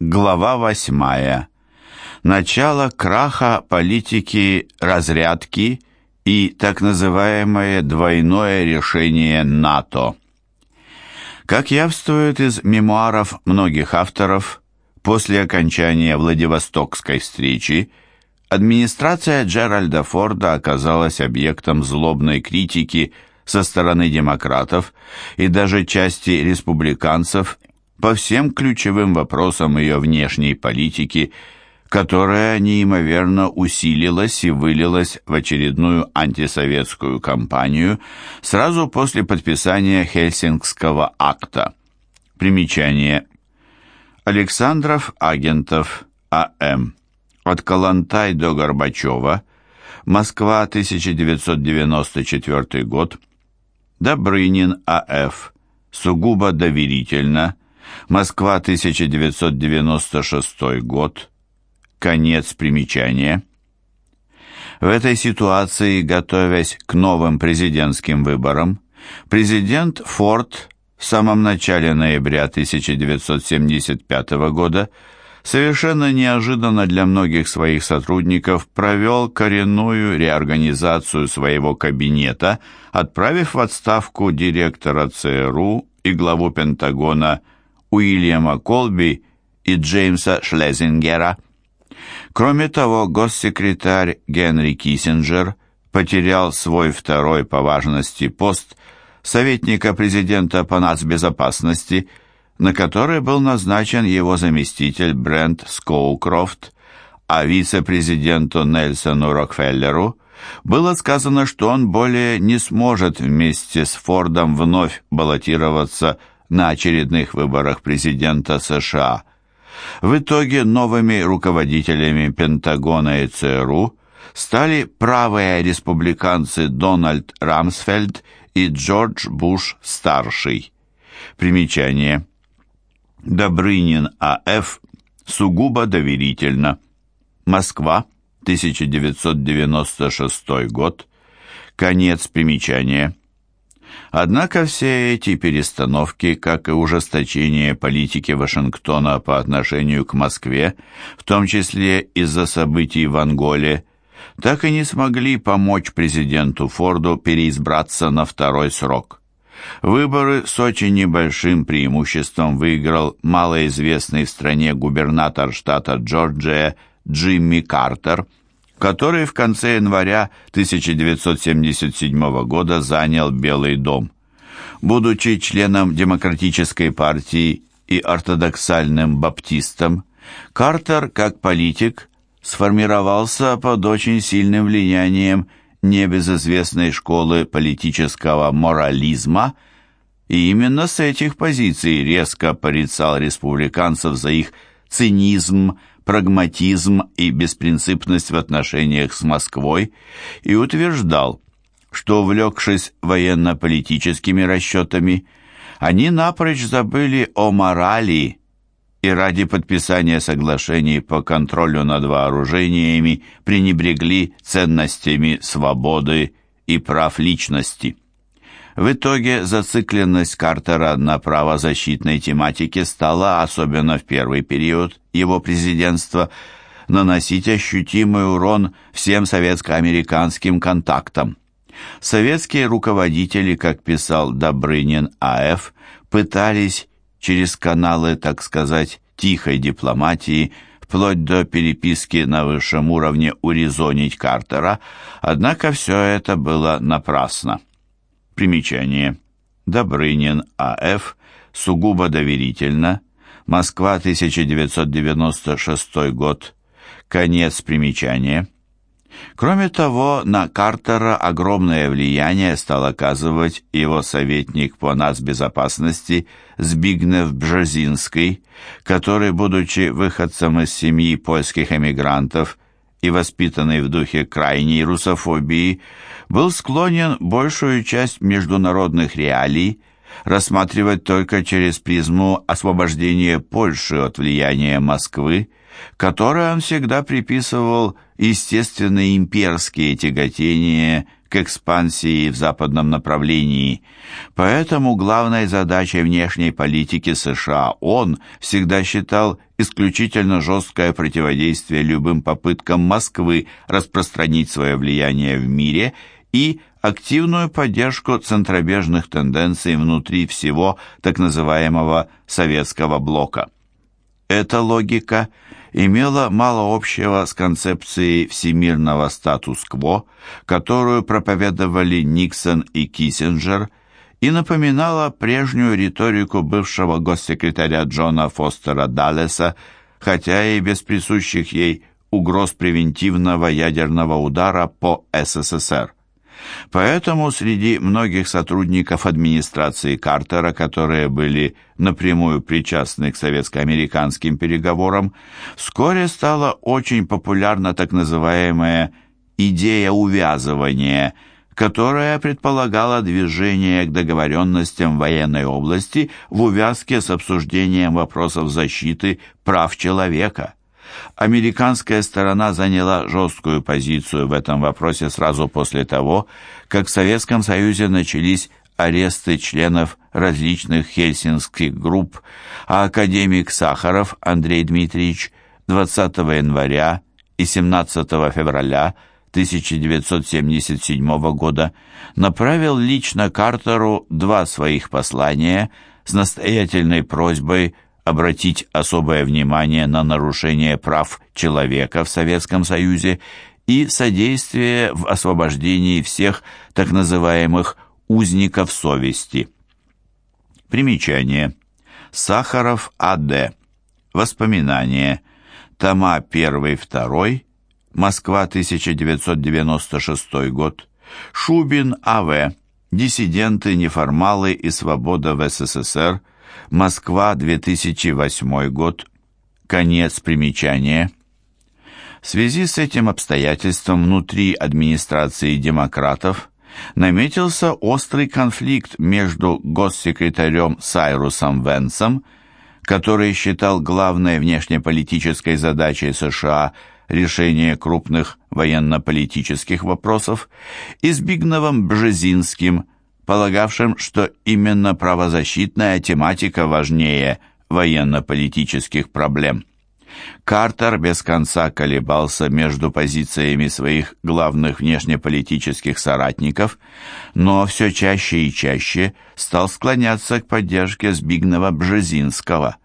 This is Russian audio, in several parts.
Глава восьмая. Начало краха политики разрядки и так называемое двойное решение НАТО. Как явствует из мемуаров многих авторов, после окончания Владивостокской встречи администрация Джеральда Форда оказалась объектом злобной критики со стороны демократов и даже части республиканцев по всем ключевым вопросам ее внешней политики, которая неимоверно усилилась и вылилась в очередную антисоветскую кампанию сразу после подписания Хельсингского акта. Примечание. Александров Агентов А.М. От Калантай до Горбачева. Москва, 1994 год. Добрынин А.Ф. Сугубо доверительно. Москва, 1996 год. Конец примечания. В этой ситуации, готовясь к новым президентским выборам, президент Форд в самом начале ноября 1975 года совершенно неожиданно для многих своих сотрудников провел коренную реорганизацию своего кабинета, отправив в отставку директора ЦРУ и главу Пентагона Уильяма Колби и Джеймса Шлезингера. Кроме того, госсекретарь Генри Киссинджер потерял свой второй по важности пост советника президента по нацбезопасности, на который был назначен его заместитель Брент Скоукрофт, а вице-президенту Нельсону Рокфеллеру было сказано, что он более не сможет вместе с Фордом вновь баллотироваться на очередных выборах президента США. В итоге новыми руководителями Пентагона и ЦРУ стали правые республиканцы Дональд Рамсфельд и Джордж Буш-старший. Примечание. Добрынин А.Ф. сугубо доверительно. Москва, 1996 год. Конец примечания. Однако все эти перестановки, как и ужесточение политики Вашингтона по отношению к Москве, в том числе из-за событий в Анголе, так и не смогли помочь президенту Форду переизбраться на второй срок. Выборы с очень небольшим преимуществом выиграл малоизвестный в стране губернатор штата Джорджия Джимми Картер – который в конце января 1977 года занял Белый дом. Будучи членом Демократической партии и ортодоксальным баптистом, Картер, как политик, сформировался под очень сильным влиянием небезызвестной школы политического морализма, и именно с этих позиций резко порицал республиканцев за их цинизм, прагматизм и беспринципность в отношениях с Москвой и утверждал, что, увлекшись военно-политическими расчетами, они напрочь забыли о морали и ради подписания соглашений по контролю над вооружениями пренебрегли ценностями свободы и прав личности. В итоге зацикленность Картера на правозащитной тематике стала, особенно в первый период его президентства, наносить ощутимый урон всем советско-американским контактам. Советские руководители, как писал Добрынин А.Ф., пытались через каналы, так сказать, тихой дипломатии, вплоть до переписки на высшем уровне урезонить Картера, однако все это было напрасно. Примечание. Добрынин А.Ф. Сугубо доверительно. Москва, 1996 год. Конец примечания. Кроме того, на Картера огромное влияние стал оказывать его советник по нацбезопасности Збигнев Бжезинский, который, будучи выходцем из семьи польских эмигрантов и воспитанный в духе крайней русофобии, был склонен большую часть международных реалий рассматривать только через призму освобождения Польши от влияния Москвы, которой он всегда приписывал естественные имперские тяготения к экспансии в западном направлении. Поэтому главной задачей внешней политики США он всегда считал исключительно жесткое противодействие любым попыткам Москвы распространить свое влияние в мире и активную поддержку центробежных тенденций внутри всего так называемого советского блока. Эта логика имела мало общего с концепцией всемирного статус-кво, которую проповедовали Никсон и Киссинджер, и напоминала прежнюю риторику бывшего госсекретаря Джона Фостера Даллеса, хотя и без присущих ей угроз превентивного ядерного удара по СССР. Поэтому среди многих сотрудников администрации Картера, которые были напрямую причастны к советско-американским переговорам, вскоре стала очень популярна так называемая «идея увязывания», которая предполагала движение к договоренностям военной области в увязке с обсуждением вопросов защиты прав человека. Американская сторона заняла жесткую позицию в этом вопросе сразу после того, как в Советском Союзе начались аресты членов различных хельсинских групп, а академик Сахаров Андрей Дмитриевич 20 января и 17 февраля 1977 года направил лично Картеру два своих послания с настоятельной просьбой обратить особое внимание на нарушение прав человека в Советском Союзе и содействие в освобождении всех так называемых узников совести. Примечание. Сахаров А.Д. Воспоминания. Тома 1-2. Москва, 1996 год. Шубин А.В. Диссиденты, неформалы и свобода в СССР. Москва, 2008 год. Конец примечания. В связи с этим обстоятельством внутри администрации демократов наметился острый конфликт между госсекретарем Сайрусом Венсом, который считал главной внешнеполитической задачей США решение крупных военно-политических вопросов, и Збигневом Бжезинским – полагавшим, что именно правозащитная тематика важнее военно-политических проблем. Картер без конца колебался между позициями своих главных внешнеполитических соратников, но все чаще и чаще стал склоняться к поддержке Збигнева Бжезинского.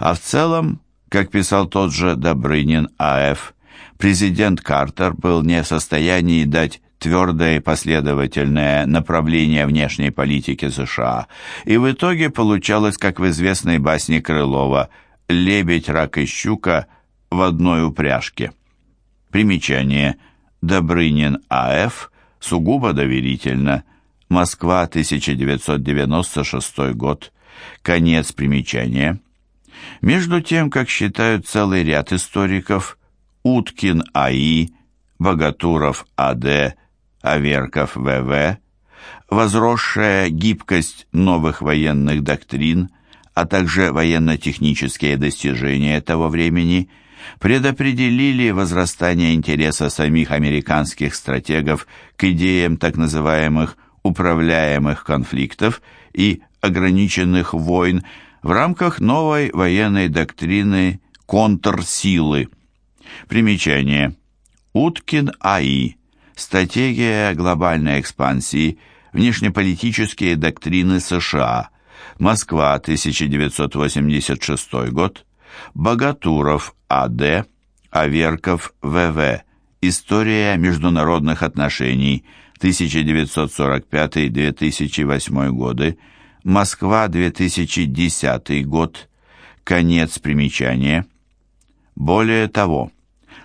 А в целом, как писал тот же Добрынин А.Ф., президент Картер был не в состоянии дать твердое и последовательное направление внешней политики США, и в итоге получалось, как в известной басне Крылова «Лебедь, рак и щука в одной упряжке». Примечание. Добрынин А.Ф. Сугубо доверительно. Москва, 1996 год. Конец примечания. Между тем, как считают целый ряд историков, Уткин А.И., Богатуров А.Д., Аверков В.В., возросшая гибкость новых военных доктрин, а также военно-технические достижения того времени предопределили возрастание интереса самих американских стратегов к идеям так называемых управляемых конфликтов и ограниченных войн в рамках новой военной доктрины контрсилы. Примечание. Уткин А.И. Стратегия глобальной экспансии, внешнеполитические доктрины США, Москва, 1986 год, Богатуров А.Д., Аверков В.В., История международных отношений, 1945-2008 годы, Москва, 2010 год, конец примечания. Более того,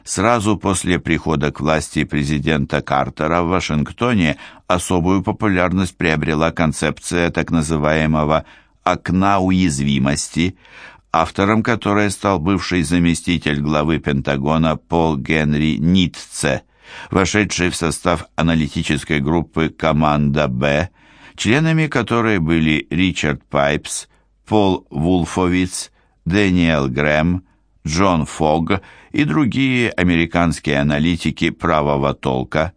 Сразу после прихода к власти президента Картера в Вашингтоне особую популярность приобрела концепция так называемого «окна уязвимости», автором которой стал бывший заместитель главы Пентагона Пол Генри Нитце, вошедший в состав аналитической группы «Команда Б», членами которой были Ричард Пайпс, Пол Вулфовиц, Дэниел Грэм, Джон Фогт и другие американские аналитики правого толка.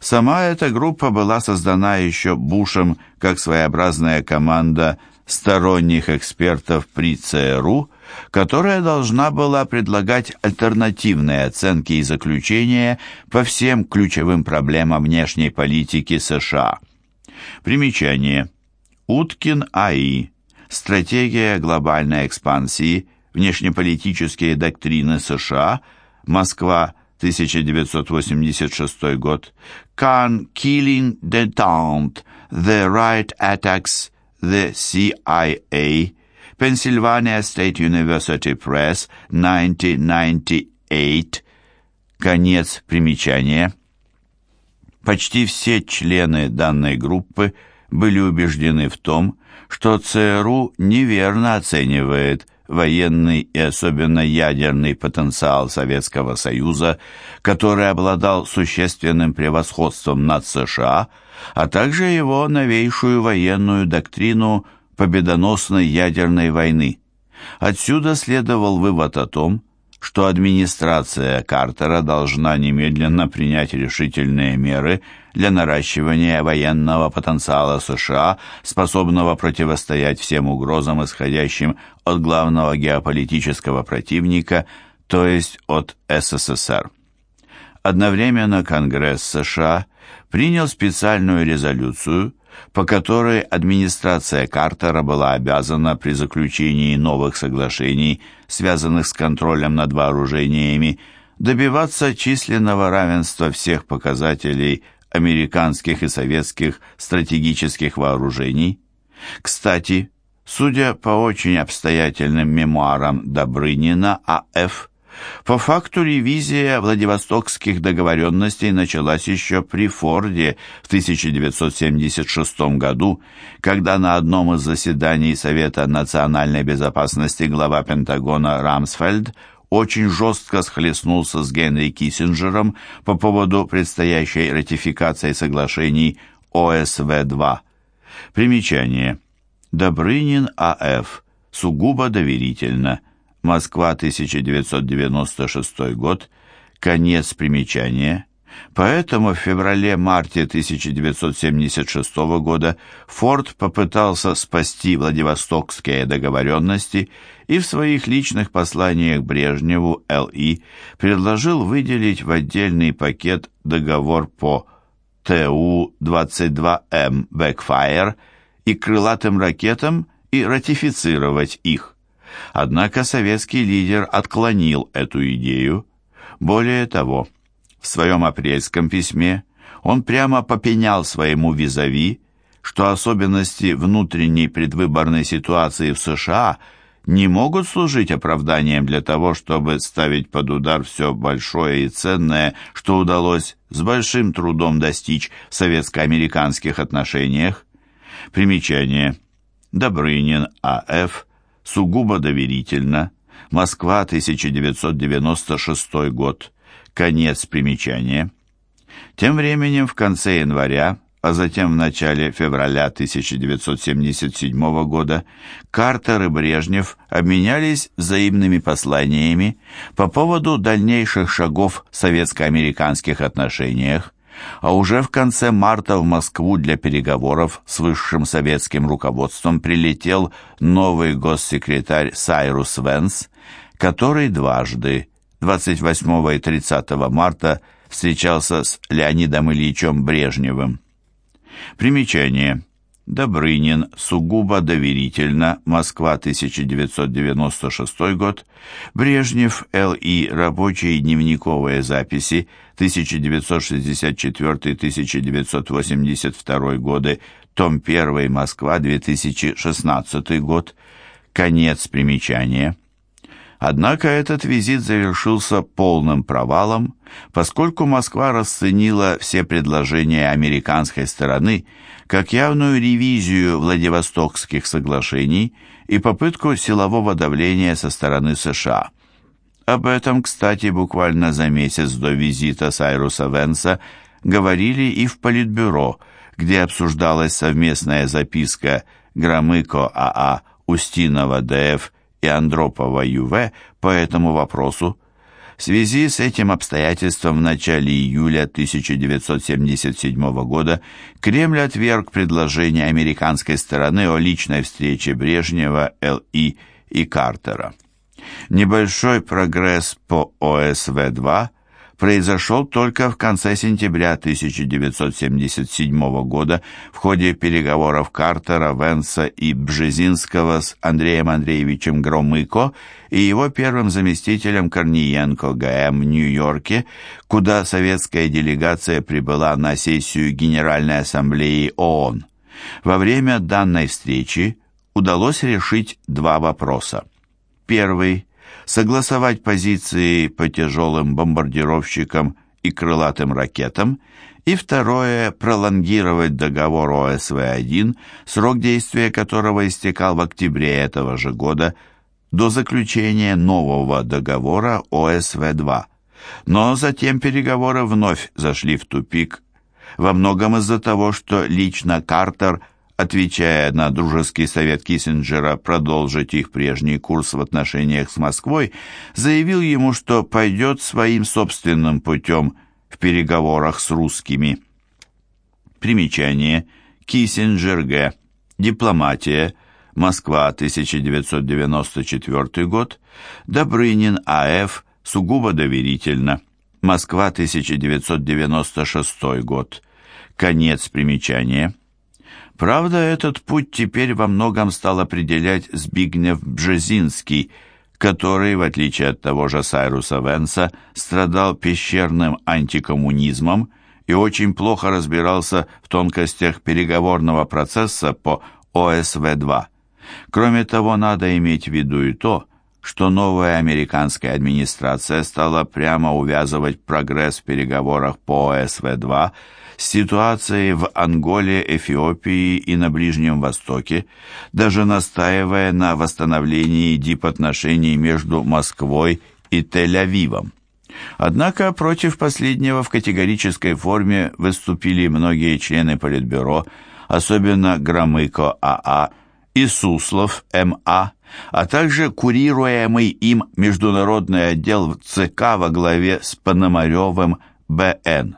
Сама эта группа была создана еще Бушем как своеобразная команда сторонних экспертов при ЦРУ, которая должна была предлагать альтернативные оценки и заключения по всем ключевым проблемам внешней политики США. Примечание. Уткин А.И. Стратегия глобальной экспансии. Внешнеполитические доктрины США. Москва, 1986 год. Can Killing Detente. The Right Attacks. The CIA. Pennsylvania State University Press, 1998. Конец примечания. Почти все члены данной группы были убеждены в том, что ЦРУ неверно оценивает военный и особенно ядерный потенциал Советского Союза, который обладал существенным превосходством над США, а также его новейшую военную доктрину победоносной ядерной войны. Отсюда следовал вывод о том, что администрация Картера должна немедленно принять решительные меры для наращивания военного потенциала США, способного противостоять всем угрозам, исходящим от главного геополитического противника, то есть от СССР. Одновременно Конгресс США принял специальную резолюцию, по которой администрация Картера была обязана при заключении новых соглашений, связанных с контролем над вооружениями, добиваться численного равенства всех показателей американских и советских стратегических вооружений. Кстати, судя по очень обстоятельным мемуарам Добрынина А.Ф., по факту ревизия Владивостокских договоренностей началась еще при Форде в 1976 году, когда на одном из заседаний Совета национальной безопасности глава Пентагона Рамсфельд очень жестко схлестнулся с Генри Киссинджером по поводу предстоящей ратификации соглашений ОСВ-2. Примечание. Добрынин А.Ф. Сугубо доверительно. Москва, 1996 год, конец примечания. Поэтому в феврале-марте 1976 года Форд попытался спасти Владивостокские договоренности и в своих личных посланиях Брежневу Л.И. предложил выделить в отдельный пакет договор по ТУ-22М «Бэкфайр» и крылатым ракетам и ратифицировать их. Однако советский лидер отклонил эту идею. Более того, в своем апрельском письме он прямо попенял своему визави, что особенности внутренней предвыборной ситуации в США не могут служить оправданием для того, чтобы ставить под удар все большое и ценное, что удалось с большим трудом достичь в советско-американских отношениях. Примечание. Добрынин А.Ф сугубо доверительно. Москва, 1996 год. Конец примечания. Тем временем в конце января, а затем в начале февраля 1977 года Картер и Брежнев обменялись взаимными посланиями по поводу дальнейших шагов в советско-американских отношениях, а уже в конце марта в Москву для переговоров с высшим советским руководством прилетел новый госсекретарь Сайрус Венс, который дважды, 28 и 30 марта, встречался с Леонидом Ильичем Брежневым. Примечание. Добрынин, сугубо доверительно, Москва, 1996 год, Брежнев, Л.И., рабочие дневниковые записи, 1964-1982 годы, том 1, Москва, 2016 год, конец примечания. Однако этот визит завершился полным провалом, поскольку Москва расценила все предложения американской стороны как явную ревизию Владивостокских соглашений и попытку силового давления со стороны США. Об этом, кстати, буквально за месяц до визита Сайруса Венса говорили и в Политбюро, где обсуждалась совместная записка Громыко АА, Устинова ДФ и Андропова ЮВ по этому вопросу. В связи с этим обстоятельством в начале июля 1977 года Кремль отверг предложение американской стороны о личной встрече Брежнева, Л.И. и Картера. Небольшой прогресс по ОСВ-2 произошел только в конце сентября 1977 года в ходе переговоров Картера, Венса и Бжезинского с Андреем Андреевичем Громыко и его первым заместителем Корниенко ГМ в Нью-Йорке, куда советская делегация прибыла на сессию Генеральной Ассамблеи ООН. Во время данной встречи удалось решить два вопроса. Первый – согласовать позиции по тяжелым бомбардировщикам и крылатым ракетам, и второе – пролонгировать договор ОСВ-1, срок действия которого истекал в октябре этого же года, до заключения нового договора ОСВ-2. Но затем переговоры вновь зашли в тупик, во многом из-за того, что лично Картер – отвечая на дружеский совет Киссинджера продолжить их прежний курс в отношениях с Москвой, заявил ему, что пойдет своим собственным путем в переговорах с русскими. Примечание. Киссинджер Г. Дипломатия. Москва, 1994 год. Добрынин А.Ф. Сугубо доверительно. Москва, 1996 год. Конец примечания. Правда, этот путь теперь во многом стал определять Збигнев Бжезинский, который, в отличие от того же Сайруса Венса, страдал пещерным антикоммунизмом и очень плохо разбирался в тонкостях переговорного процесса по ОСВ-2. Кроме того, надо иметь в виду и то, что новая американская администрация стала прямо увязывать прогресс в переговорах по ОСВ-2 с ситуацией в Анголе, Эфиопии и на Ближнем Востоке, даже настаивая на восстановлении дипотношений между Москвой и Тель-Авивом. Однако против последнего в категорической форме выступили многие члены Политбюро, особенно Громыко А.А. и Суслов М.А., а также курируемый им международный отдел ЦК во главе с Пономаревым Б.Н.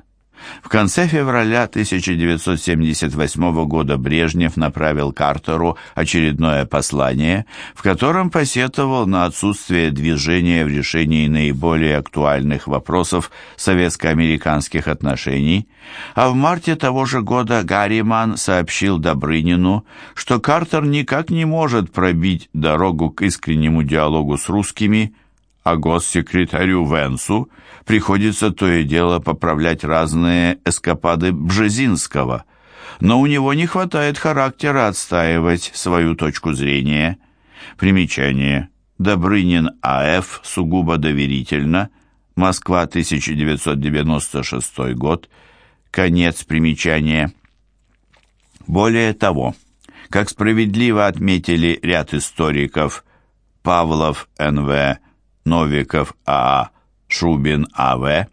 В конце февраля 1978 года Брежнев направил Картеру очередное послание, в котором посетовал на отсутствие движения в решении наиболее актуальных вопросов советско-американских отношений, а в марте того же года Гарриман сообщил Добрынину, что Картер никак не может пробить дорогу к искреннему диалогу с русскими, а госсекретарю Венсу приходится то и дело поправлять разные эскапады Бжезинского, но у него не хватает характера отстаивать свою точку зрения. Примечание. Добрынин А.Ф. сугубо доверительно. Москва, 1996 год. Конец примечания. Более того, как справедливо отметили ряд историков Павлов Н.В., Новиков А.А., Шубин А.В.,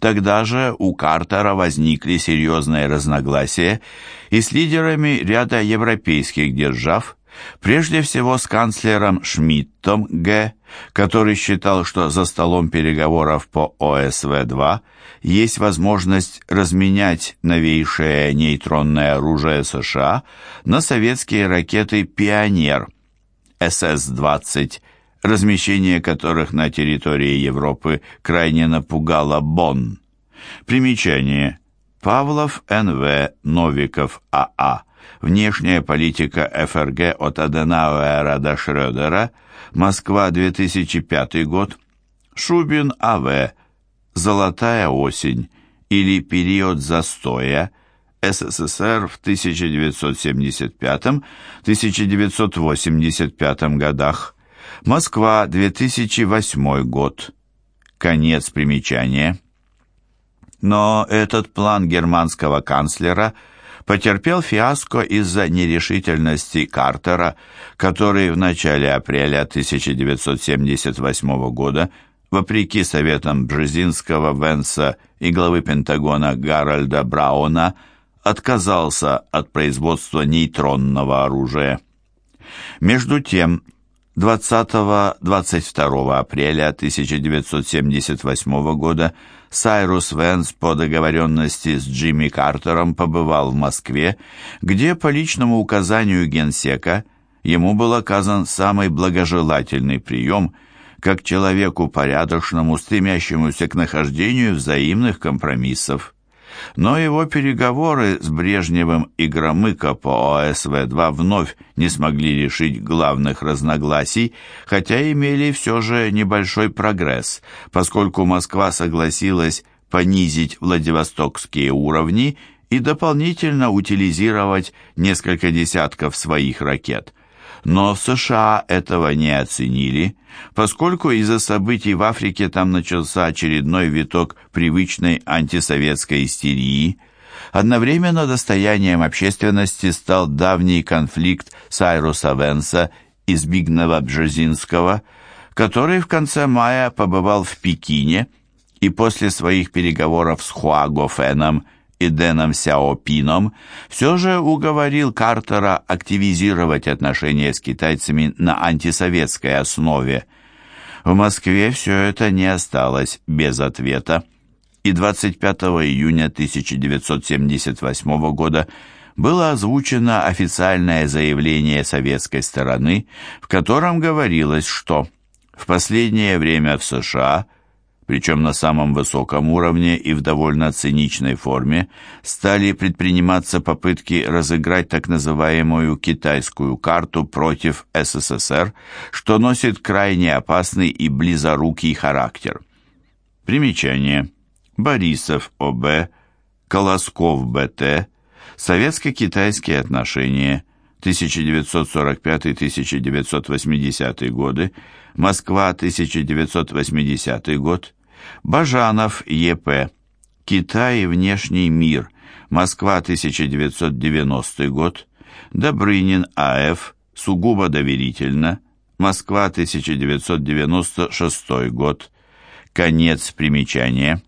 Тогда же у Картера возникли серьезные разногласия и с лидерами ряда европейских держав, прежде всего с канцлером Шмидтом Г., который считал, что за столом переговоров по ОСВ-2 есть возможность разменять новейшее нейтронное оружие США на советские ракеты «Пионер» СС-20 размещение которых на территории Европы крайне напугало Бонн. Примечание. Павлов Н.В. Новиков А.А. Внешняя политика ФРГ от Аденауэра до Шрёдера. Москва, 2005 год. Шубин А.В. Золотая осень или период застоя. СССР в 1975-1985 годах. Москва, 2008 год. Конец примечания. Но этот план германского канцлера потерпел фиаско из-за нерешительности Картера, который в начале апреля 1978 года, вопреки советам Бжезинского, Венса и главы Пентагона Гарольда Брауна, отказался от производства нейтронного оружия. Между тем, 20-22 апреля 1978 года Сайрус Венс по договоренности с Джимми Картером побывал в Москве, где по личному указанию генсека ему был оказан самый благожелательный прием – как человеку порядочному, стремящемуся к нахождению взаимных компромиссов. Но его переговоры с Брежневым и Громыко по ОСВ-2 вновь не смогли решить главных разногласий, хотя имели все же небольшой прогресс, поскольку Москва согласилась понизить Владивостокские уровни и дополнительно утилизировать несколько десятков своих ракет – но в США этого не оценили, поскольку из-за событий в Африке там начался очередной виток привычной антисоветской истерии. Одновременно достоянием общественности стал давний конфликт Сайруса Венса и Збигнева Бжезинского, который в конце мая побывал в Пекине и после своих переговоров с Хуаго Феном и Дэном Сяопином, все же уговорил Картера активизировать отношения с китайцами на антисоветской основе. В Москве все это не осталось без ответа, и 25 июня 1978 года было озвучено официальное заявление советской стороны, в котором говорилось, что в последнее время в США – причем на самом высоком уровне и в довольно циничной форме, стали предприниматься попытки разыграть так называемую китайскую карту против СССР, что носит крайне опасный и близорукий характер. Примечание. Борисов О.Б., Колосков Б.Т., Советско-китайские отношения, 1945-1980 годы, Москва, 1980 год, Бажанов Е.П. Китай и внешний мир. Москва, 1990 год. Добрынин А.Ф. Сугубо доверительно. Москва, 1996 год. Конец примечания.